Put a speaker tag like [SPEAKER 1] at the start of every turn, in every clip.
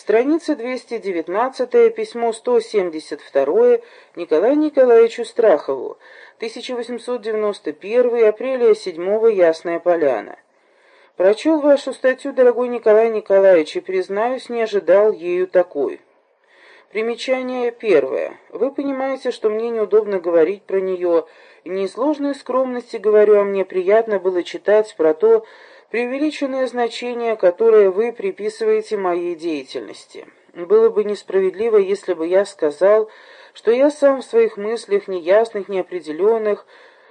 [SPEAKER 1] Страница 219, письмо 172 Николаю Николаевичу Страхову, 1891, апреля 7 Ясная Поляна. Прочел вашу статью, дорогой Николай Николаевич, и, признаюсь, не ожидал ею такой. Примечание первое. Вы понимаете, что мне неудобно говорить про нее, и не из ложной скромности говорю, а мне приятно было читать про то, преувеличенное значение, которое вы приписываете моей деятельности. Было бы несправедливо, если бы я сказал, что я сам в своих мыслях, неясных, неопределенных,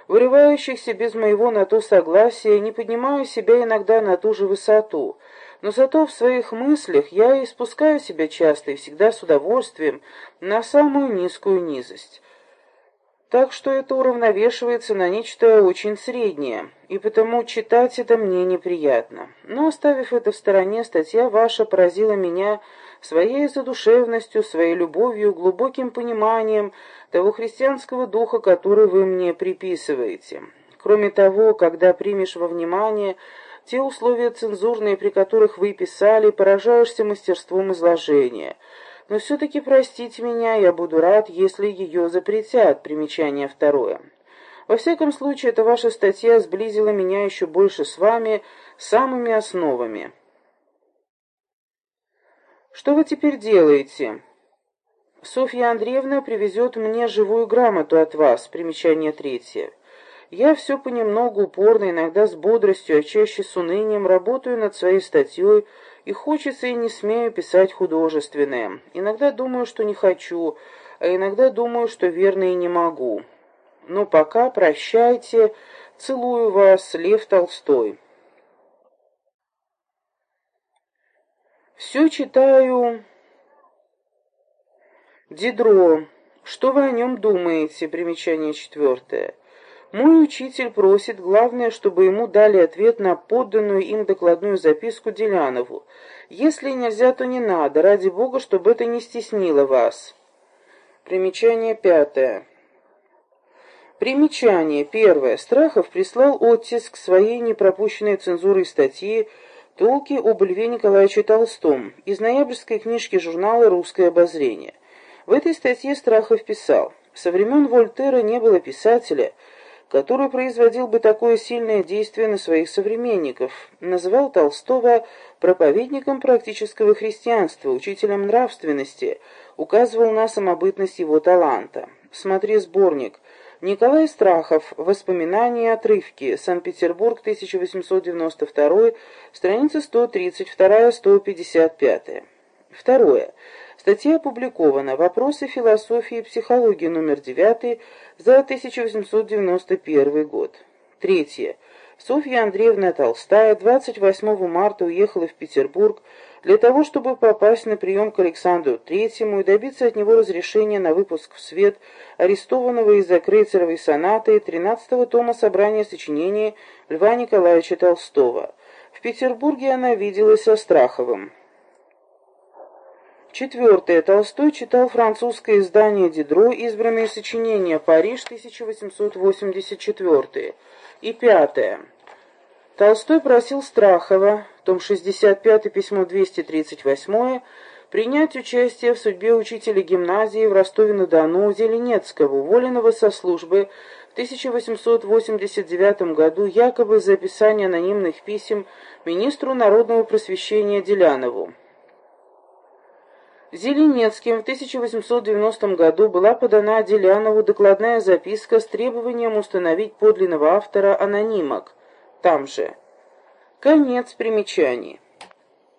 [SPEAKER 1] вырывающихся без моего на то согласия, не поднимаю себя иногда на ту же высоту, но зато в своих мыслях я испускаю себя часто и всегда с удовольствием на самую низкую низость. Так что это уравновешивается на нечто очень среднее, и потому читать это мне неприятно. Но оставив это в стороне, статья ваша поразила меня своей задушевностью, своей любовью, глубоким пониманием того христианского духа, который вы мне приписываете. Кроме того, когда примешь во внимание те условия цензурные, при которых вы писали, поражаешься мастерством изложения – но все-таки простите меня, я буду рад, если ее запретят. Примечание второе. Во всяком случае, эта ваша статья сблизила меня еще больше с вами, самыми основами. Что вы теперь делаете? Софья Андреевна привезет мне живую грамоту от вас. Примечание третье. Я все понемногу, упорно, иногда с бодростью, а чаще с унынием работаю над своей статьей, и хочется и не смею писать художественное. Иногда думаю, что не хочу, а иногда думаю, что верно и не могу. Но пока прощайте, целую вас, Лев Толстой. Все читаю Дидро. Что вы о нем думаете? Примечание четвертое. Мой учитель просит, главное, чтобы ему дали ответ на подданную им докладную записку Делянову. Если нельзя, то не надо, ради бога, чтобы это не стеснило вас. Примечание пятое. Примечание первое. Страхов прислал оттиск своей непропущенной цензурой статьи «Толки об Льве Николаевиче Толстом» из ноябрьской книжки журнала «Русское обозрение». В этой статье Страхов писал «Со времен Вольтера не было писателя, который производил бы такое сильное действие на своих современников, называл Толстого проповедником практического христианства, учителем нравственности, указывал на самобытность его таланта. Смотри сборник Николай Страхов. Воспоминания и отрывки. Санкт-Петербург, 1892, страница 132-155. Второе. Статья опубликована «Вопросы философии и психологии» номер 9 за 1891 год. Третье. Софья Андреевна Толстая 28 марта уехала в Петербург для того, чтобы попасть на прием к Александру Третьему и добиться от него разрешения на выпуск в свет арестованного из-за Крейцеровой сонаты 13-го тома собрания сочинений Льва Николаевича Толстого. В Петербурге она виделась со Страховым. Четвертое. Толстой читал французское издание Дидро «Избранные сочинения. Париж, 1884». И пятое. Толстой просил Страхова, том 65, письмо 238, принять участие в судьбе учителя гимназии в Ростове-на-Дону Зеленецкого, уволенного со службы в 1889 году якобы за описание анонимных писем министру народного просвещения Делянову. Зеленецким в 1890 году была подана Делянову докладная записка с требованием установить подлинного автора анонимок. Там же. Конец примечаний.